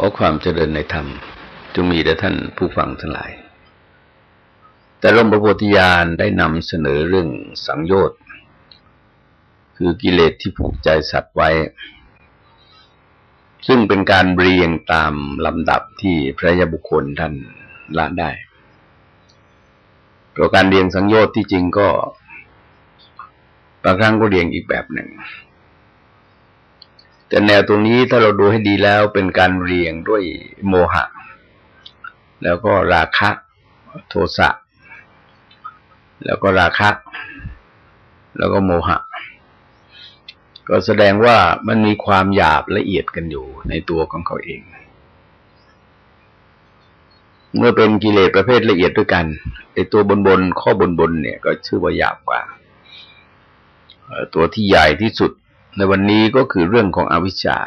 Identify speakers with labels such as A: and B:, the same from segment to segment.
A: ขอความเจริญในธรรมจงมีแด่ท่านผู้ฟังทั้งหลาย แต่ลมประโพธิญาณได้นำเสนอเรื่องสังโยชน์ คือกิเลสที่ผูกใจสัตว์ไว้ ซึ่งเป็นการเรียงตามลำดับที่พระยาบุคคลท่านละได้เพราะการเรียงสังโยชน์ที่จริงก็บางครั้งก็เรียงอีกแบบหนึ่ง แต่แนวตรงนี้ถ้าเราดูให้ดีแล้วเป็นการเรียงด้วยโมหะ แล้วก็ราคะโทสะแล้วก็ราคะแล้วก็โมหะ ก็แสดงว่ามันมีความหยาบละเอียดกันอยู่ในตัวของเขาเอง เมื่อเป็นกิเลสประเภทละเอียดด้วยกันไอ้ตัวบนบนข้อบนบนเนี่ย ก็ชื่อว่าหยาบกว่าตัวที่ใหญ่ที่สุด ในวันนี้ก็คือเรื่องของอวิชชา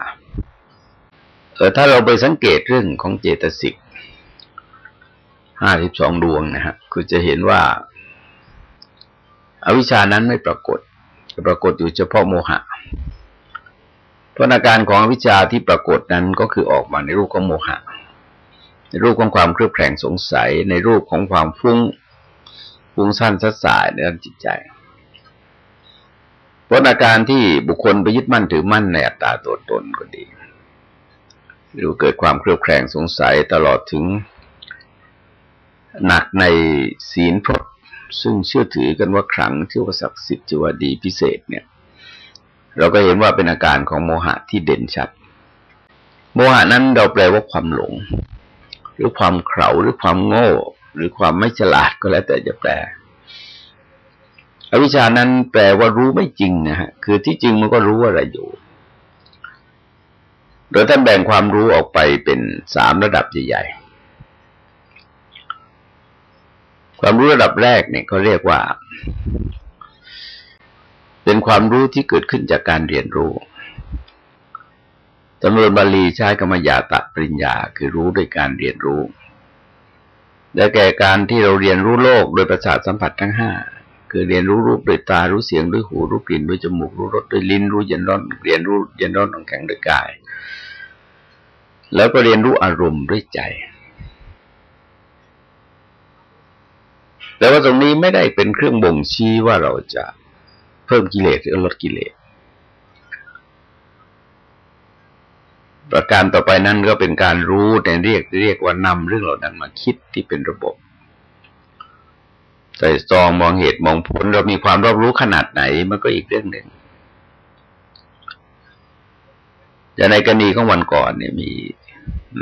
A: เออถ้าเราไปสังเกตเรื่องของเจตสิกห้าสิบสองดวงนะฮะคือจะเห็นว่าอาวิชชานั้นไม่ปรากฏปรากฏอยู่เฉพาะโมหะพราะอาการของอวิชชาที่ปรากฏนั้นก็คือออกมาในรูปของโมหะ ในรูปของความเครือบแคลงสงสัย ในรูปของความฟุ้งฟุ้งสั้นสัดสายในด้านจิตใจ พราะอาการที่บุคคลไปยึดมั่นถือมั่นในอัตตาตัวตนก็ดีหรือเกิดความเครือบแคลงสงสัยตลอดถึง หนักในศีลพรตซึ่งเชื่อถือกันว่าครั้งชื่อว่าศักดิ์สิทธิ์ว่าดีพิเศษเนี่ย เราก็เห็นว่าเป็นอาการของโมหะที่เด่นชัด โมหะนั้นเราแปลว่าความหลง หรือความเข่าหรือความโง่ หรือความไม่ฉลาดก็แล้วแต่จะแปล อวิชานั้นแปลว่ารู้ไม่จริงนะฮะคือที่จริงมันก็รู้อะไรอยู่ โดยท่านแบ่งความรู้ออกไปเป็นสามระดับใหญ่ๆความรู้ระดับแรกเนี่ยเขาเรียกว่า เป็นความรู้ที่เกิดขึ้นจากการเรียนรู้จำนวนบาลีใช้กรรมยาตะปริญญาคือรู้ด้วยการเรียนรู้ และแก่การที่เราเรียนรู้โลกโดยประสาทสัมผัสทั้งห้า คือเรียนรู้รูปด้วยตารู้เสียงด้วยหูรู้กลิ่นด้วยจมูกรู้รสด้วยลิ้นรู้เย็นร้อนเรียนรู้เย็นร้อนของแข็งด้วยกาย แล้วก็เรียนรู้อารมณ์ด้วยใจ แต่ว่าตรงนี้ไม่ได้เป็นเครื่องบ่งชี้ว่าเราจะเพิ่มกิเลสหรือลดกิเลสประการต่อไปนั้นก็เป็นการรู้แต่เรียกเรียกว่านำเรื่องเหล่านั้นมาคิดที่เป็นระบบ ใส่ซองมองเหตุมองผล เรามีความรอบรู้ขนาดไหน มันก็อีกเรื่องหนึ่งอย่างในกรณีของวันก่อนเนี่ยมี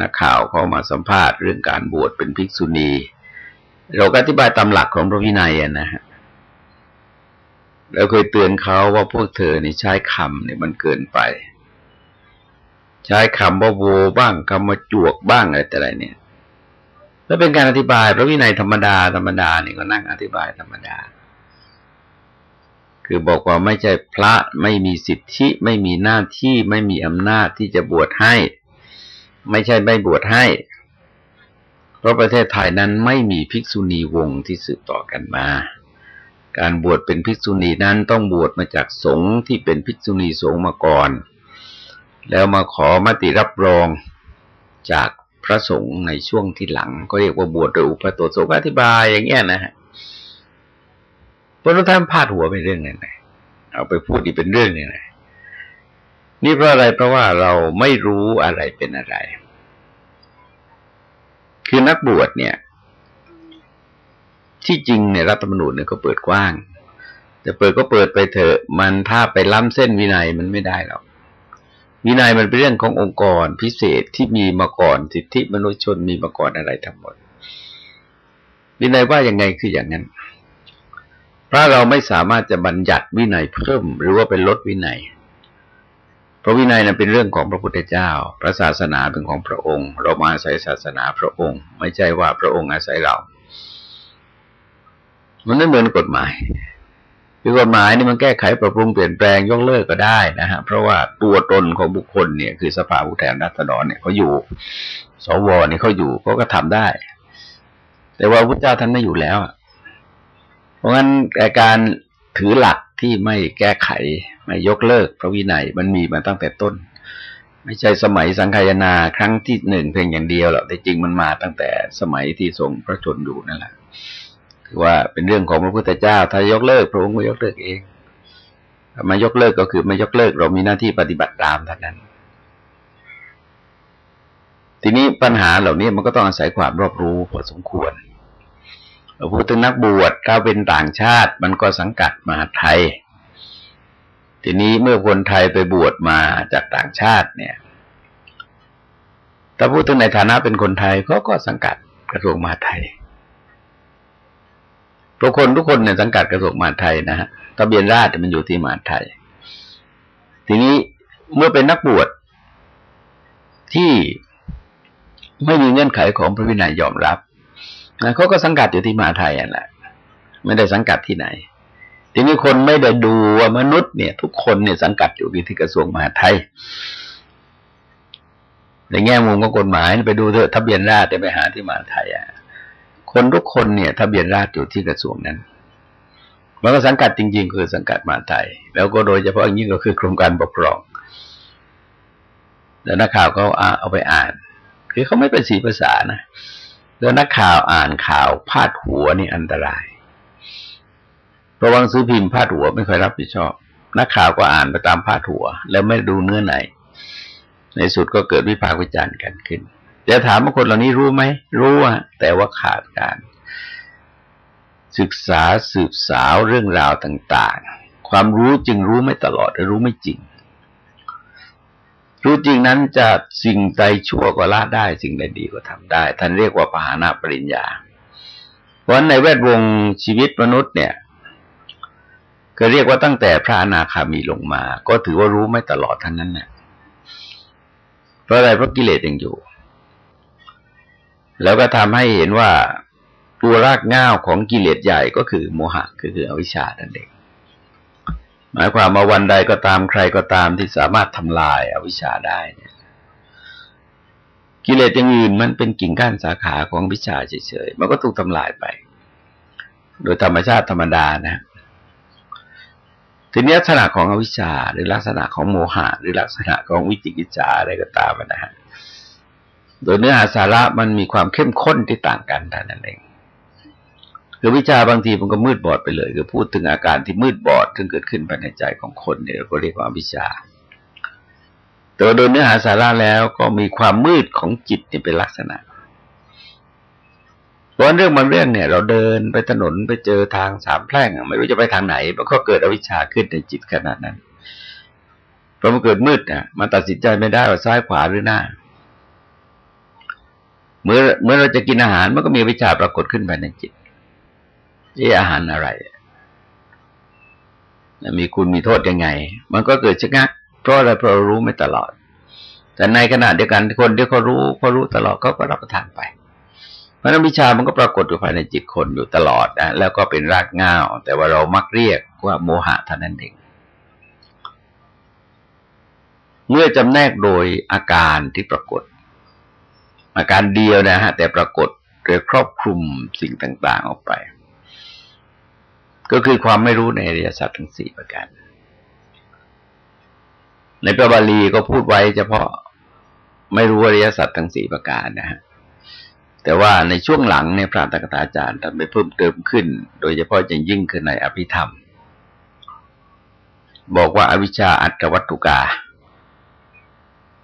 A: นักข่าวเข้ามาสัมภาษณ์เรื่องการบวชเป็นภิกษุณี เราก็อธิบายตามหลักของพระวินัยนะฮะเราเคยเตือนเขาว่าพวกเธอนี่ใช้คำเนี่ยมันเกินไป ใช้คำว่าโวบ้างคำว่าจวกบ้างอะไรแต่ไรเนี่ย แล้วเป็นการอธิบาย พระวินัยธรรมดาธรรมดานี่ก็นั่งอธิบายธรรมดา คือบอกว่าไม่ใช่พระไม่มีสิทธิไม่มีหน้าที่ไม่มีอำนาจที่จะบวชให้ ไม่ใช่ไม่บวชให้ เพราะประเทศไทยนั้นไม่มีภิกษุณีวงที่สืบต่อกันมา การบวชเป็นภิกษุณีนั้นต้องบวชมาจากสงฆ์ที่เป็นภิกษุณีสงฆ์มาก่อน แล้วมาขอมติรับรองจาก ระสงฆ์ในช่วงที่หลัง ก็เรียกว่าบวชโดยอุปโตโสกอธิบายอย่างเงี้ยนะฮะพระท่านพาดหัวเป็นเรื่องไหนเอาไปพูดอีกเป็นเรื่องไหนนี่เพราะอะไรเพราะว่าเราไม่รู้อะไรเป็นอะไร คือนักบวชเนี่ย ที่จริงในรัฐธรรมนูญเนี่ยก็เปิดกว้าง แต่เปิดก็เปิดไปเถอะ มันถ้าไปล้ำเส้นวินัยมันไม่ได้หรอก วินัยมันเป็นเรื่องขององค์กรพิเศษที่มีมาก่อนสิทธิมนุษยชนมีมาก่อนอะไรทั้งหมด วินัยว่ายังไงคืออย่างนั้น พระเราไม่สามารถจะบัญญัติวินัยเพิ่ม หรือว่าเป็นลดวินัยเพราะวินัยนั้นเป็นเรื่องของพระพุทธเจ้า พระศาสนาเป็นของพระองค์ เรามาอาศัยศาสนาพระองค์ ไม่ใช่ว่าพระองค์อาศัยเรา มันไม่เหมือนกฎหมาย คือกฎหมายนี่มันแก้ไขปรับปรุงเปลี่ยนแปลงยกเลิกก็ได้นะฮะเพราะว่าตัวตนของบุคคลเนี่ย คือสภาผู้แทนรัษฎรเนี่ยเขาอยู่ สวเนี่ยเขาอยู่เขาก็ทำได้ แต่ว่าพระเจ้าท่านไม่อยู่แล้วเพราะงั้นการถือหลักที่ไม่แก้ไขไม่ยกเลิกพระวินัยมันมีมาตั้งแต่ต้น ไม่ใช่สมัยสังขายนาครั้งที่หนึ่งเพียงอย่างเดียวหรอกแต่จริงมันมาตั้งแต่สมัยที่ทรงพระชนอยู่นั่นแหละ ว่าเป็นเรื่องของพระพุทธเจ้า ถ้ายกเลิกพระองค์ก็ยกเลิกเองมายกเลิกก็คือไม่ยกเลิกเรามีหน้าที่ปฏิบัติตามเท่านั้น ทีนี้ปัญหาเหล่านี้มันก็ต้องอาศัยความรอบรู้พอสมควรเราพูดถึงนักบวชถ้าเป็นต่างชาติมันก็สังกัดมหาไทย ทีนี้เมื่อคนไทยไปบวชมาจากต่างชาติเนี่ยถ้าพูดถึงในฐานะเป็นคนไทยเขาก็สังกัดกระทรวงมหาไทย ทุกคนทุกคนเนี่ยสังกัดกระทรวงมหาไทยนะฮะทะเบียนราษฎรมันอยู่ที่มหาไทย ทีนี้เมื่อเป็นนักบวชที่ไม่มีเงื่อนไขของพระวินัยยอมรับนะเขาก็สังกัดอยู่ที่มหาไทยอะแหละ ไม่ได้สังกัดที่ไหน ทีนี้คนไม่ได้ดูว่ามนุษย์เนี่ย ทุกคนเนี่ยสังกัดอยู่ที่กระทรวงมหาไทยในแง่มุมของกฎหมายไปดูเถอะทะเบียนราษฎรไปหาที่มหาไทยอะ คนทุกคนเนี่ยทะเบียนราษฎรอยู่ที่กระทรวงนั้นมันก็สังกัดจริง ๆ คือสังกัดมหาไทย แล้วก็โดยเฉพาะอย่างนี้ก็คือกรมการปกครองแล้วนักข่าวเขาเอาไปอ่าน คือเขาไม่เป็นสีภาษานะแล้วนักข่าวอ่านข่าวพาดหัวนี่อันตรายระวังซื้อพิมพ์พาดหัวไม่ค่อยรับผิดชอบ นักข่าวก็อ่านไปตามพาดหัว แล้วไม่ดูเนื้อไหน ในสุดก็เกิดวิพากษ์วิจารณ์กันขึ้น จะถามว่าคนเหล่านี้รู้ไหม รู้อะแต่ว่าขาดการ ศึกษาสืบสาวเรื่องราวต่าง ๆ ความรู้จึงรู้ไม่ตลอดหรือรู้ไม่จริง รู้จริงนั้นจะสิ่งใดชั่วก็ละได้ สิ่งใดดีก็ทำได้ ท่านเรียกว่าปหานาปริญญา เพราะในแวดวงชีวิตมนุษย์เนี่ยก็เรียกว่าตั้งแต่พระอนาคามีลงมา ก็ถือว่ารู้ไม่ตลอดทั้งนั้นเนี่ยเพราะอะไรเพราะกิเลสยังอยู่ แล้วก็ทำให้เห็นว่าตัวรากง่าวของกิเลสใหญ่ก็คือโมหะคือคืออวิชชานั่นเองหมายความว่าวันใดก็ตามใครก็ตามที่สามารถทำลายอาวิชชาได้เนี่ยกิเลสอย่างอื่นมันเป็นกิ่งก้านสาขาของวิชาเฉยๆมันก็ถูกทำลายไป โดยธรรมชาติธรรมดานะ ทีนี้ลักษณะของอวิชชาหรือลักษณะของโมหะหรือลักษณะของวิจิกิจฉาอะไรก็ตามนะฮะ โดยเนื้อหาสาระมันมีความเข้มข้นที่ต่างกันเท่านั้นเองคือวิชาบางทีมันก็มืดบอดไปเลย คือพูดถึงอาการที่มืดบอดซึ่งเกิดขึ้นภายในใจของคนเนี่ยเราก็เรียกว่าวิชา แต่โดยเนื้อหาสาระแล้วก็มีความมืดของจิตเนี่ยเป็นลักษณะเพราะเรื่องบางเรื่องเนี่ย เราเดินไปถนนไปเจอทางสามแพร่ง ไม่รู้จะไปทางไหนมันก็เกิดอวิชชาขึ้นในจิตขนาดนั้นพอมันเกิดมืดอะมันตัดสินใจไม่ได้ว่าซ้ายขวาหรือหน้า เมื่อเมื่อเราจะกินอาหารมันก็มีวิชาปรากฏขึ้นภายในจิตที่อาหารอะไรมีคุณมีโทษยังไง มันก็เกิดชะงักเพราะอะไรเพราะรู้ไม่ตลอด แต่ในขณะเดียวกันคนที่เขารู้เขารู้ตลอดเขาก็รับประทานไปเพราะนั้นวิชามันก็ปรากฏอยู่ภายในจิตคนอยู่ตลอดนะแล้วก็เป็นรากเงาวแต่ว่าเรามักเรียกว่าโมหะเท่านั้นเองเมื่อจำแนกโดยอาการที่ปรากฏ อาการเดียวนะฮะ แต่ปรากฏโดยครอบคลุมสิ่งต่าง ๆ ออกไป ก็คือความไม่รู้ในอริยสัจทั้งสี่ประการ ในพระบาลีก็พูดไว้เฉพาะไม่รู้อริยสัจทั้งสี่ประการนะฮะแต่ว่าในช่วงหลังเนี่ยพระตกตาจารย์ทำไปเพิ่มเติมขึ้น โดยเฉพาะอย่างยิ่งคือในอภิธรรม บอกว่าอวิชชาอัตวัตถุกา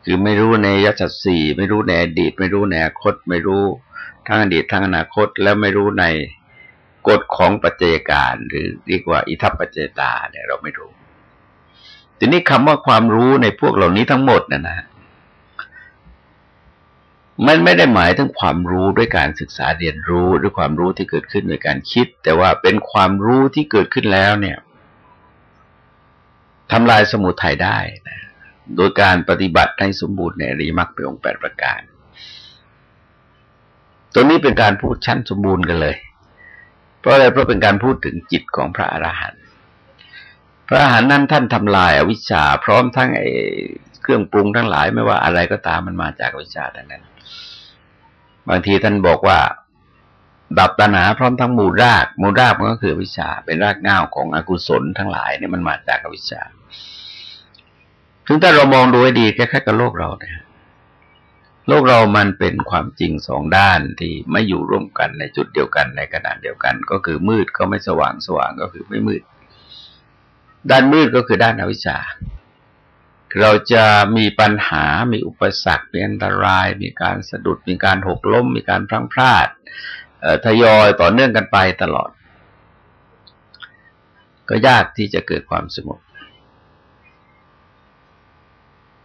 A: คือไม่รู้ในยสัจสี่ไม่รู้ในอดีต ไม่รู้ในอนาคต ไม่รู้ทั้งอดีตทั้งอนาคต แล้วไม่รู้ในกฎของปัจจัยการ หรือเรียกว่า อิทัปปัจจตาเนี่ยเราไม่รู้ ทีนี้คำว่าความรู้ในพวกเหล่านี้ทั้งหมดนะนะมันไม่ได้หมายถึงความรู้ด้วยการศึกษาเรียนรู้หรือความรู้ที่เกิดขึ้นโดยการคิด แต่ว่าเป็นความรู้ที่เกิดขึ้นแล้วเนี่ยทำลายสมุทัยได้นะ โดยการปฏิบัติให้สมบูรณ์ในอริมักเป็นองค์แปดประการ ตัวนี้เป็นการพูดชั้นสมบูรณ์กันเลย เพราะอะไรเพราะเป็นการพูดถึงจิตของพระอรหันต์ พระอรหันต์นั้นท่านทำลายอวิชชา พร้อมทั้งไอ้เครื่องปรุงทั้งหลายไม่ว่าอะไรก็ตามมันมาจากอวิชาดังนั้น บางทีท่านบอกว่า ดับตัณหาพร้อมทั้งมูลราก มูลรากมันก็คือวิชา เป็นรากเง้าของอกุศลทั้งหลายเนี่ยมันมาจากอวิชา ถึงถ้าเรามองดูให้ดีแค่ๆกับโลกเราเนี่ยโลกเรามันเป็นความจริงสองด้านที่ไม่อยู่ร่วมกันในจุดเดียวกันในขณะเดียวกัน ก็คือมืดก็ไม่สว่างสว่างก็คือไม่มืด ด้านมืดก็คือด้านอวิชชา เราจะมีปัญหา มีอุปสรรค มีอันตราย มีการสะดุด มีการหกล้ม มีการพลั้งพลาดทยอยต่อเนื่องกันไปตลอด ก็ยากที่จะเกิดความสงบ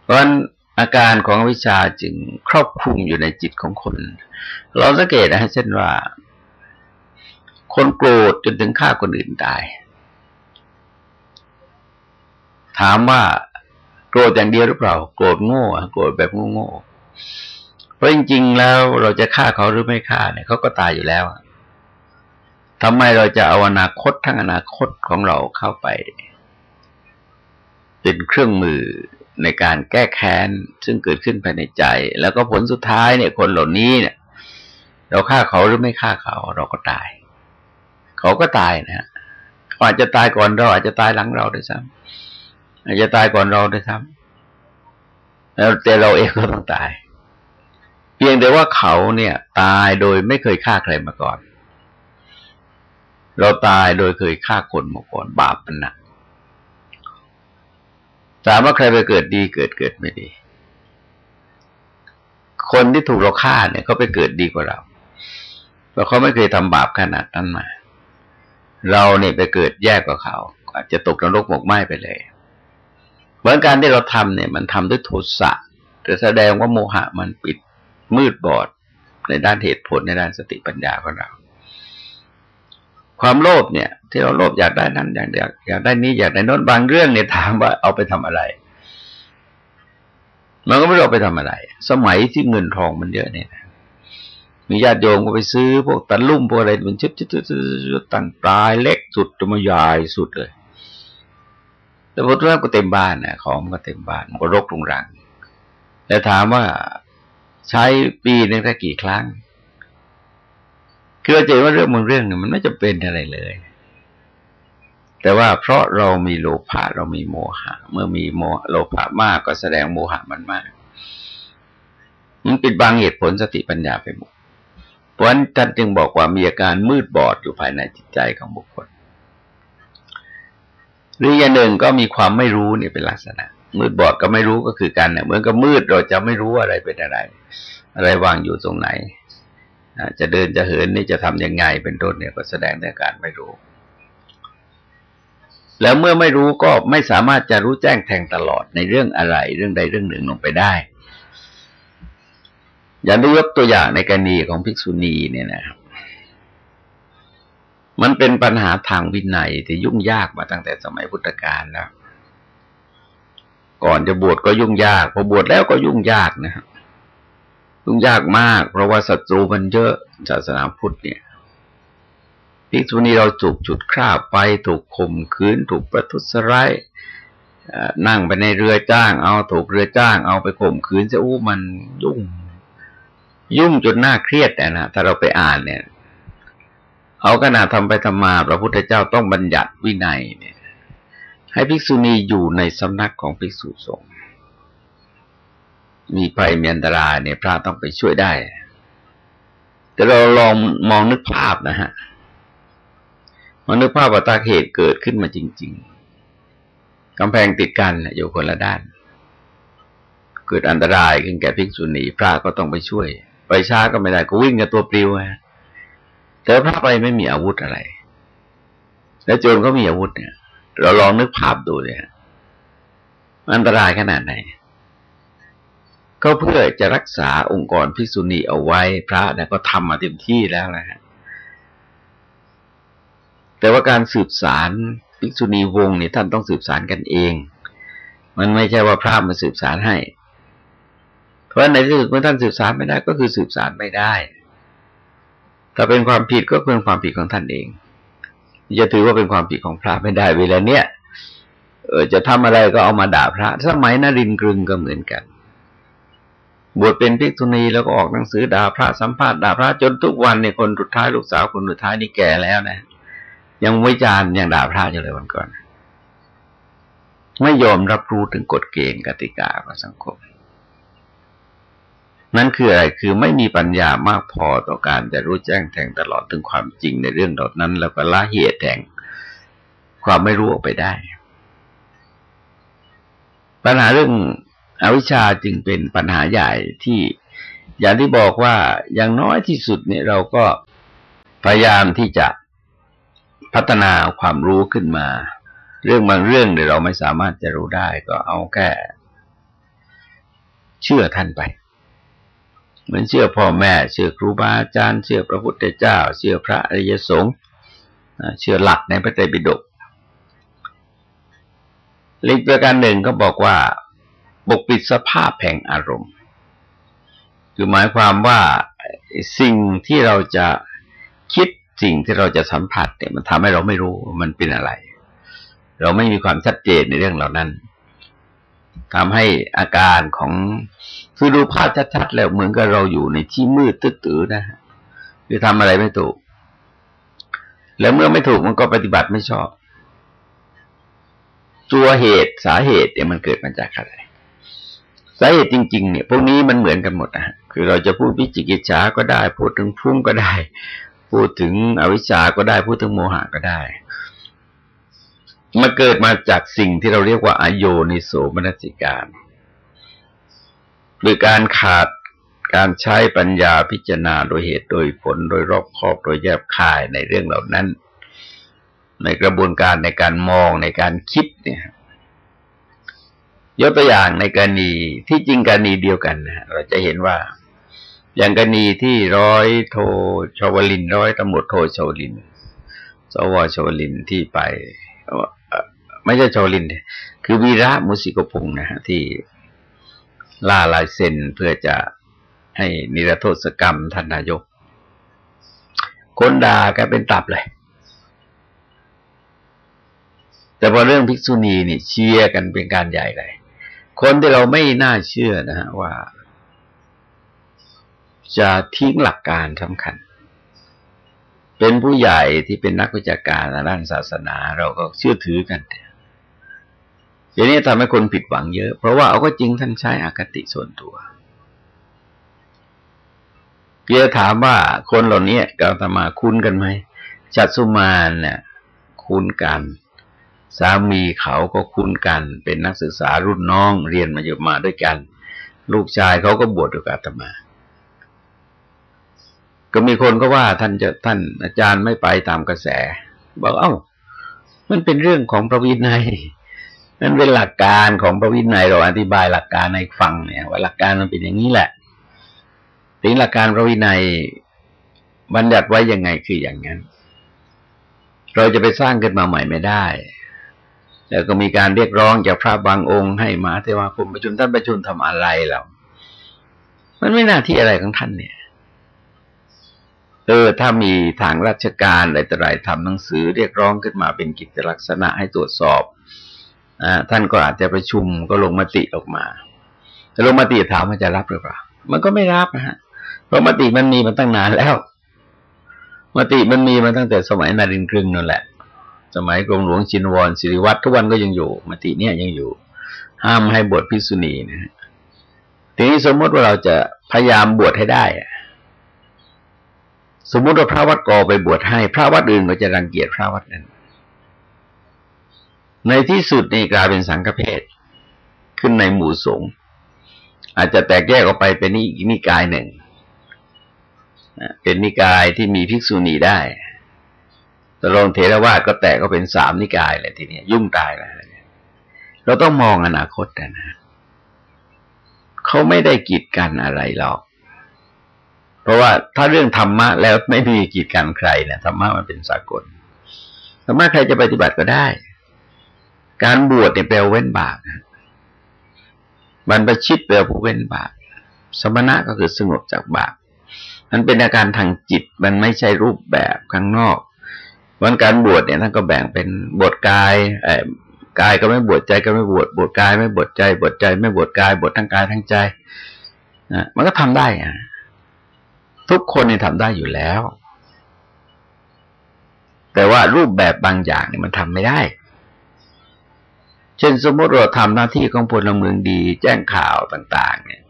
A: เพ ราะฉะนั้นอาการของวิชาจึงครอบคลุมอยู่ในจิตของคน เราสังเกตนะเช่นว่า คนโกรธจนถึงฆ่าคนอื่นตาย ถามว่าโกรธอย่างเดียวหรือเปล่า โกรธโง่โกรธแบบโง่เพราะจริง ๆ แล้วเราจะฆ่าเขาหรือไม่ฆ่าเนี่ยเขาก็ตายอยู่แล้วทำไมเราจะเอาอนาคตทั้งอนาคตของเราเข้าไป เป็นเครื่องมือ ในการแก้แค้นซึ่งเกิดขึ้นภายในใจ แล้วก็ผลสุดท้ายเนี่ย คนเหล่านี้เนี่ย เราฆ่าเขาหรือไม่ฆ่าเขา เราก็ตาย เขาก็ตายนะฮะเขาอาจจะตายก่อนเราอาจจะตายหลังเราด้วยซ้ำอาจจะตายก่อนเราด้วยซ้ำแล้วแต่เราเองก็ต้องตาย เพียงแต่ว่าเขาเนี่ย ตายโดยไม่เคยฆ่าใครมาก่อน เราตายโดยเคยฆ่าคนมาก่อนบาปมันหนัก ถามว่าใครไปเกิดดีเกิดเกิดไม่ดี คนที่ถูกเราฆ่าเนี่ยเขาไปเกิดดีกว่าเราเพราะเขาไม่เคยทำบาปขนาดนั้นมา เราเนี่ยไปเกิดแย่กว่าเขา อาจจะตกนรกหมกไหม้ไปเลยเหมือนการที่เราทำเนี่ย มันทำด้วยโทสะแต่แสดงว่าโมหะมันปิดมืดบอดในด้านเหตุผลในด้านสติปัญญาของเรา ความโลภเนี่ย ที่เราโลภอยากได้นั้นอยากอยากอยากได้นี้อยากได้น้นบางเรื่องเนี่ยถามว่าเอาไปทำอะไร มันก็ไม่รู้เอาไปทำอะไร สมัยที่เงินทองมันเยอะเนี่ยมีญาติโยมก็ไปซื้อพวกตะลุ่มพวกอะไรมันชุดชุดชุดชุดตั้งปลายเล็กสุดจนมาใหญ่สุดเลย แต่พอทุกก็เต็มบ้านนะของก็เต็มบ้านก็รกรุงรังแต่ถามว่าใช้ปีนึงแค่กี่ครั้ง คือเราจะว่าเรื่องบางเรื่องเนี่ยมันไม่จะเป็นอะไรเลย แต่ว่าเพราะเรามีโลภะเรามีโมหะ เมื่อมีโมโลภะมากก็แสดงโมหะมันมาก มันปิดบังเหตุผลสติปัญญาไปหมดเพราะฉะนั้นท่านจึงบอกว่ามีอาการมืดบอดอยู่ภายในจิตใจของบุคคล หรืออย่างหนึ่งก็มีความไม่รู้เนี่ยเป็นลักษณะ มืดบอดก็ไม่รู้ก็คือกันเนี่ยเหมือนกับมืดเราจะไม่รู้อะไรเป็นอะไร อะไรวางอยู่ตรงไหน จะเดินจะเหินนี่จะทํำยังไงเป็นต้นเนี่ยก็แสดงในการไม่รู้ แล้วเมื่อไม่รู้ก็ไม่สามารถจะรู้แจ้งแทงตลอดในเรื่องอะไร เรื่องใดเรื่องหนึ่งลงไปได้ อย่างได้ยกตัวอย่างในกรณีของภิกษุณีเนี่ยนะครับ มันเป็นปัญหาทางวินัยที่ยุ่งยากมาตั้งแต่สมัยพุทธกาลแล้วก่อนจะบวชก็ยุ่งยาก พอบวชแล้วก็ยุ่งยากนะครับ ยุ่งยากมาก เพราะว่าศัตรูมันเยอะศาสนาพุทธเนี่ยภิกษุณีเราถูกจุดคราบไปถูกข่มขืน ถูกประทุษร้ายนั่งไปในเรือจ้าง เอาถูกเรือจ้าง เอาไปข่มขืนจะอู้มันยุ่ง ยุ่งจนน่าเครียดนะถ้าเราไปอ่านเนี่ยเอาขนาดทำไปทำมาพระพุทธเจ้าต้องบัญญัติวินัยเนี่ย ให้ภิกษุณีอยู่ในสำนักของภิกษุสงฆ์ มีภัยมีอันตรายเนี่ยพระต้องไปช่วยได้ แต่เราลองมองนึกภาพนะฮะมองนึกภาพว่าตาเหตุเกิดขึ้นมาจริง ๆกำแพงติดกันอยู่คนละด้าน เกิดอันตรายขึ้นแก่ภิกษุณีพระก็ต้องไปช่วย ไปช้าก็ไม่ได้ก็วิ่งกับตัวปลิวฮะแต่พระไปไม่มีอาวุธอะไร แล้วโจรก็มีอาวุธเนี่ย เราลองนึกภาพดูเนี่ยอันตรายขนาดไหน ก็เพื่อจะรักษาองค์กรพิษุณีเอาไว้ พระนี่ก็ทำมาเต็มที่แล้วนะฮะแต่ว่าการสืบสารภิกษุณีวงนี่ท่านต้องสืบสารกันเอง มันไม่ใช่ว่าพระมาสืบสารให้ เพราะในที่สุดเมื่อท่านสืบสารไม่ได้ก็คือสืบสารไม่ได้ ถ้าเป็นความผิดก็เป็นความผิดของท่านเองจะถือว่าเป็นความผิดของพระไม่ได้เวลาเนี้ยเออจะทำอะไรก็เอามาด่าพระ สมัยนรินกรึงก็เหมือนกัน บวชเป็นภิกษุณีแล้วก็ออกหนังสือด่าพระสัมภาษณ์ด่าพระจนทุกวันเนี่ยคนสุดท้ายลูกสาวคนสุดท้ายนี่แก่แล้วนะ ยังวิจารณ์ยังด่าพระอยู่เลยวันก่อน ไม่ยอมรับรู้ถึงกฎเกณฑ์กติกาของสังคม นั่นคืออะไรคือไม่มีปัญญามากพอต่อการจะรู้แจ้งแทงตลอดถึงความจริงในเรื่องเหล่านั้น แล้วก็ละเหตุแห่งความไม่รู้ออกไปได้ปัญหาเรื่อง อวิชชาจึงเป็นปัญหาใหญ่ที่ อย่างที่บอกว่าอย่างน้อยที่สุดเนี่ยเราก็พยายามที่จะพัฒนาความรู้ขึ้นมา เรื่องบางเรื่องเดี๋ยวเราไม่สามารถจะรู้ได้ก็เอาแค่เชื่อท่านไปเหมือนเชื่อพ่อแม่ เชื่อครูบาอาจารย์เชื่อพระพุทธเจ้า เชื่อพระอริยสงฆ์เชื่อหลักในพระไตรปิฎกลิกประการหนึ่งก็บอกว่า ปกปิดสภาพแห่งอารมณ์ คือหมายความว่าสิ่งที่เราจะคิดสิ่งที่เราจะสัมผัสเนี่ยมันทำให้เราไม่รู้มันเป็นอะไร เราไม่มีความชัดเจนในเรื่องเหล่านั้นทำให้อาการของคือดูภาพชัดๆแล้วเหมือนกับเราอยู่ในที่มืดตื้อๆนะคือทำอะไรไม่ถูก แล้วเมื่อไม่ถูกมันก็ปฏิบัติไม่ชอบ ตัวเหตุสาเหตุเนี่ยมันเกิดมาจากอะไร สาเหตุจริง ๆ เนี่ยพวกนี้มันเหมือนกันหมดนะคือเราจะพูดวิจิกิจฉาก็ได้ พูดถึงพุ่งก็ได้ พูดถึงอวิชชาก็ได้ พูดถึงโมหะก็ได้มาเกิดมาจากสิ่งที่เราเรียกว่าอโยนิโสมนสิการหรือการขาดการใช้ปัญญาพิจารณาโดยเหตุโดยผลโดยรอบคอบโดยแยบคายในเรื่องเหล่านั้น ในกระบวนการในการมองในการคิดเนี่ย ยกตัวอย่างในกรณีที่จริงกรณีเดียวกันนะเราจะเห็นว่า อย่างกรณีที่ร้อยโทชวลิน ร้อยตำรวจโทชวลิน สวชวลินที่ไปไม่ใช่ชวลิน คือวีระมุสิกพงศ์นะฮะที่ล่าลายเซ็นเพื่อจะให้นิรโทษกรรมท่านนายก คนด่าก็เป็นตับเลย แต่พอเรื่องภิกษุณีนี่เชียร์กันเป็นการใหญ่เลย คนที่เราไม่น่าเชื่อนะฮะว่า จะทิ้งหลักการสำคัญ เป็นผู้ใหญ่ที่เป็นนักวิชาการด้านศาสนา เราก็เชื่อถือกันอย่างนี้ทำให้คนผิดหวังเยอะ เพราะว่าเอาก็จริงท่านใช้อคติส่วนตัวเกียถามว่าคนเหล่านี้กับธรรมาคุ้นกันไหมจัดสุมานเนี่ยคุ้นกัน สามีเขาก็คุ้นกัน เป็นนักศึกษารุ่นน้องเรียนมาอยู่มาด้วยกัน ลูกชายเขาก็บวชด้วยกันตมา ก็มีคนก็ว่าท่านจะท่านอาจารย์ไม่ไปตามกระแส บอกเอ้า มันเป็นเรื่องของพระวินัยนั่นเป็นหลักการของพระวินัยเราอธิบายหลักการในฟังเนี่ย ว่าหลักการมันเป็นอย่างนี้แหละถึงหลักการพระวินัยบัญญัติไว้ยังไงคืออย่างนั้น เราจะไปสร้างขึ้นมาใหม่ไม่ได้ แล้วก็มีการเรียกร้องจากพระบางองค์ให้มาเทวาคมประชุมท่านประชุมทำอะไรแล้วมันไม่น่าที่อะไรของท่านเนี่ย เออ ถ้ามีทางราชการอะไรต่ออะไรทำหนังสือเรียกร้องขึ้นมาเป็นกิจลักษณะให้ตรวจสอบอท่านก็อาจจะประชุมก็ลงมติออกมาแต่ลงมติถามว่าจะรับหรือเปล่า มันก็ไม่รับนะฮะ เพราะมติมันมีมาตั้งนานแล้ว มติมันมีมาตั้งแต่สมัยนารินทร์กรึงนั่นแหละ สมัยกรมหลวงชินวรสิริวัตรทุกวันก็ยังอยู่ มติเนี่ยยังอยู่ ห้ามให้บวชพิษุณีนะทีนี้สมมติว่าเราจะพยายามบวชให้ได้สมมติว่าพระวัดกอไปบวชให้ พระวัดอื่นก็จะรังเกียจพระวัดนั้น ในที่สุดนี่กลายเป็นสังฆเพศขึ้นในหมู่สงฆ์อาจจะแตกแยกออกไปเป็นนินิกายหนึ่งเป็นนิกายที่มีภิกษุณีได้ ตกลงเทรวาสก็แตกก็เป็นสามนิกายเลยทีนี้ยุ่งตายเลยเราต้องมองอนาคตนะ เขาไม่ได้กีดกันอะไรหรอก เพราะว่าถ้าเรื่องธรรมะแล้วไม่มีกีดกันใครเนี่ยธรรมะมันเป็นสากลธรรมะใครจะปฏิบัติก็ได้ การบวชเนี่ยแปลเว้นบาปบรรพชิตแปลผู้เว้นบาปสมณะก็คือสงบจากบาปมันเป็นอาการทางจิตมันไม่ใช่รูปแบบข้างนอก วันการบวชเนี่ยท่านก็แบ่งเป็นบทกายเอ่กายก็ไม่บวชใจก็ไม่บวชบวชกายไม่บวชใจบวชใจ ไม่บวชกายบวชทั้งกายทั้งใจนะมันก็ทำได้อะทุกคนเนี่ยทำได้อยู่แล้ว แต่ว่ารูปแบบบางอย่างเนี่ยมันทำไม่ได้ เช่นสมมติเราทำหน้าที่ของพลเมืองดี แจ้งข่าวต่าง ๆ เนี่ย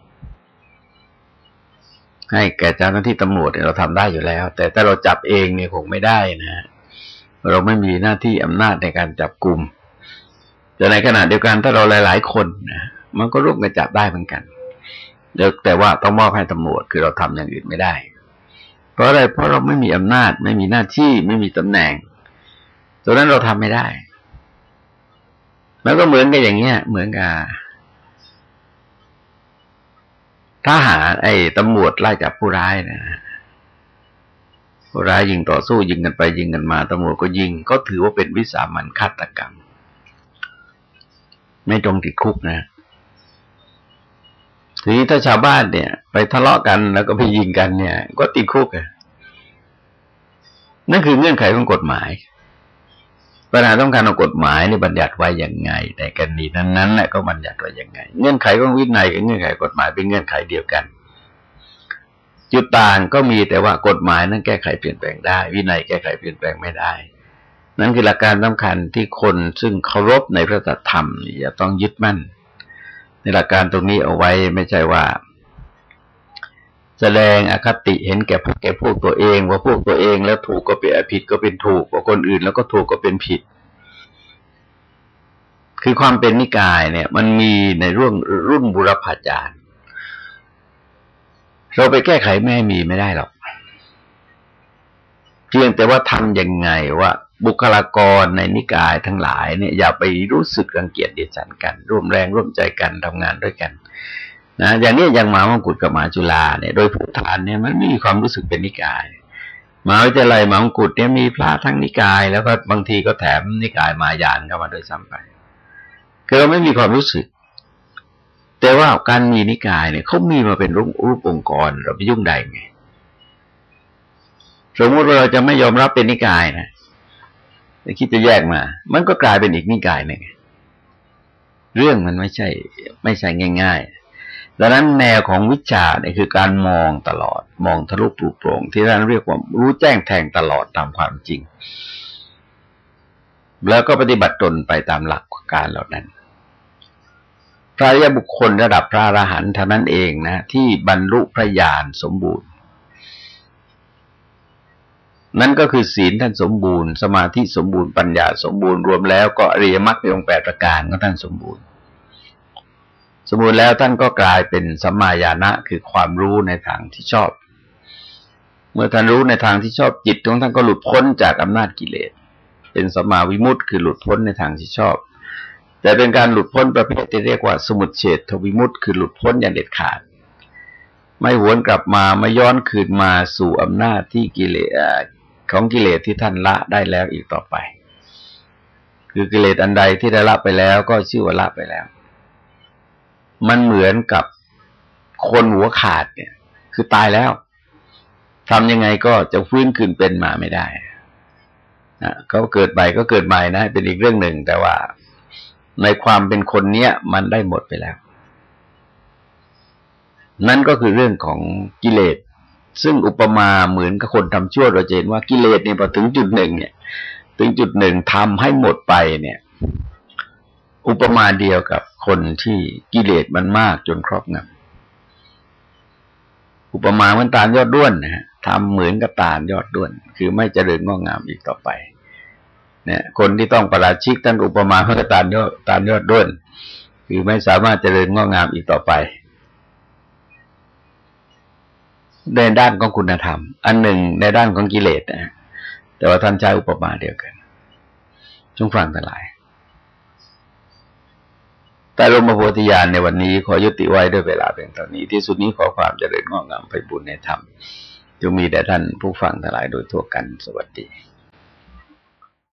A: ให้แก่เจ้าหน้าที่ตำรวจเราทำได้อยู่แล้ว แต่ถ้าเราจับเองเนี่ยคงไม่ได้นะ เราไม่มีหน้าที่อำนาจในการจับกลุ่มแต่ในขณะเดียวกันถ้าเราหลาย ๆ คนนะมันก็ร่วมกันจับได้เหมือนกันเดี๋ยวแต่ว่าต้องมอบให้ตำรวจคือเราทำอย่างอื่นไม่ได้ เพราะอะไรเพราะเราไม่มีอำนาจ ไม่มีหน้าที่ไม่มีตำแหน่งตัวนั้นเราทำไม่ได้แล้วก็เหมือนกันอย่างเงี้ย เหมือนกับทหารไอ้ตำรวจไล่จับผู้ร้ายนะ ร้ายยิงต่อสู้ยิงกันไปยิงกันมาตำรวจก็ยิงก็ถือว่าเป็นวิสามันฆาตกรรม ไม่ตรงติดคุกนะ ทีนี้ถ้าชาวบ้านเนี่ย ไปทะเลาะกันแล้วก็ไปยิงกันเนี่ย ก็ติดคุกอะนั่นคือเงื่อนไขของกฎหมายปัญหาต้องการเอากฎหมายนี่บัญญัติไว้อย่างไงแต่กรณีนั้นๆแหละก็บัญญัติไว้อย่างไง เงื่อนไขของวินัยกับเงื่อนไขกฎหมายเป็นเงื่อนไขเดียวกัน จุดต่างก็มีแต่ว่ากฎหมายนั้นแก้ไขเปลี่ยนแปลงได้ วินัยแก้ไขเปลี่ยนแปลงไม่ได้ นั่นคือหลักการสำคัญที่คนซึ่งเคารพในพระธรรมจะต้องยึดมั่น ในหลักการตรงนี้เอาไว้ไม่ใช่ว่า แสดงอคติเห็นแก่พวกแก่พวกตัวเอง ว่าพวกตัวเองแล้วถูกก็เป็นผิดก็เป็นถูกว่าคนอื่นแล้วก็ถูกก็เป็นผิดคือความเป็นนิกายเนี่ย มันมีในรุ่นรุ่นบุรพาจารย์ เราไปแก้ไขแม่มีไม่ได้หรอกเพียงแต่ว่าทำยังไงว่า บุคลากรในนิกายทั้งหลายเนี่ยอย่าไปรู้สึกรังเกียจเดียดฉันกัน ร่วมแรงร่วมใจกันทำงานด้วยกันนะอย่างนี้อย่างมามงกุฎกับมาจุฬาเนี่ย โดยผู้ฐานเนี่ยมันไม่มีความรู้สึกเป็นนิกายมหาวิทยาลัยมามงกุฎเนี่ยมีพระทั้งนิกาย แล้วก็บางทีก็แถมนิกายมายานเข้ามาด้วยซ้ำไปคือเราไม่มีความรู้สึก แต่ว่าการมีนิกายเนี่ยเขามีมาเป็นรูปรูปองค์กร เราไปยุ่งใดไง สมมติว่าเราจะไม่ยอมรับเป็นนิกายนะแต่คิดจะแยกมา มันก็กลายเป็นอีกนิกายหนึ่งเรื่องมันไม่ใช่ ไม่ใช่ง่ายๆดังนั้นแนวของวิชาเนี่ยคือการมองตลอด มองทะลุปลุกโปร่งที่ท่านเรียกว่ารู้แจ้งแทงตลอดตามความจริง แล้วก็ปฏิบัติตนไปตามหลักการเหล่านั้น ระยาบุคคลระดับพระอรหันต์เท่านั้นเองนะที่บรรลุพระญาณสมบูรณ์ นั่นก็คือศีลท่านสมบูรณ์ สมาธิสมบูรณ์ปัญญาสมบูรณ์รวมแล้วก็อริยมรรคในองค์แปดประการก็ท่านสมบูรณ์ สมบูรณ์แล้วท่านก็กลายเป็นสัมมาญาณะคือความรู้ในทางที่ชอบ เมื่อท่านรู้ในทางที่ชอบจิตของท่านก็หลุดพ้นจากอำนาจกิเลส เป็นสัมมาวิมุตต์คือหลุดพ้นในทางที่ชอบ แต่เป็นการหลุดพ้นประเภทที่เรียกว่า สมุทเฉดทวิมุตคือหลุดพ้นอย่างเด็ดขาด ไม่หวนกลับมาไม่ย้อนคืนมาสู่อำนาจที่กิเลสของกิเลสที่ท่านละได้แล้วอีกต่อไป คือกิเลสอันใดที่ได้ละไปแล้วก็ชื่อว่าละไปแล้ว มันเหมือนกับคนหัวขาดเนี่ย คือตายแล้วทำยังไงก็จะฟื้นคืนเป็นมาไม่ได้นะเขาเกิดใหม่ก็เกิดใหม่นะ เป็นอีกเรื่องหนึ่งแต่ว่า ในความเป็นคนเนี้ยมันได้หมดไปแล้ว นั่นก็คือเรื่องของกิเลส ซึ่งอุปมาเหมือนกับคนทำชั่วเราเห็นว่ากิเลสเนี่ยพอถึงจุดหนึ่งเนี่ย ถึงจุดหนึ่งทำให้หมดไปเนี่ย อุปมาเดียวกับคนที่กิเลสมันมากจนครอบงำอุปมาเหมือนตาลยอดด้วนนะฮะทำเหมือนกับตาลยอดด้วน คือไม่เจริญงอกงามอีกต่อไป เนี่ยคนที่ต้องประราชิกท่านอุปมาเหมือตาลยอดตาลยอดด้วนคือไม่สามารถเจริญงอกงามอีกต่อไปในด้านของคุณธรรม อันหนึ่งในด้านของกิเลสนะแต่ว่าท่านใช้อุปมาเดียวกันจงฟังทั้งหลาย แต่ลมโพธิญาณในวันนี้ขอยุติไว้ด้วยเวลาเพียงเท่านี้ ที่สุดนี้ขอความเจริญงอกงามไปบุญในธรรมจงมีแด่ท่านผู้ฟังทั้งหลายโดยทั่วกันสวัสดี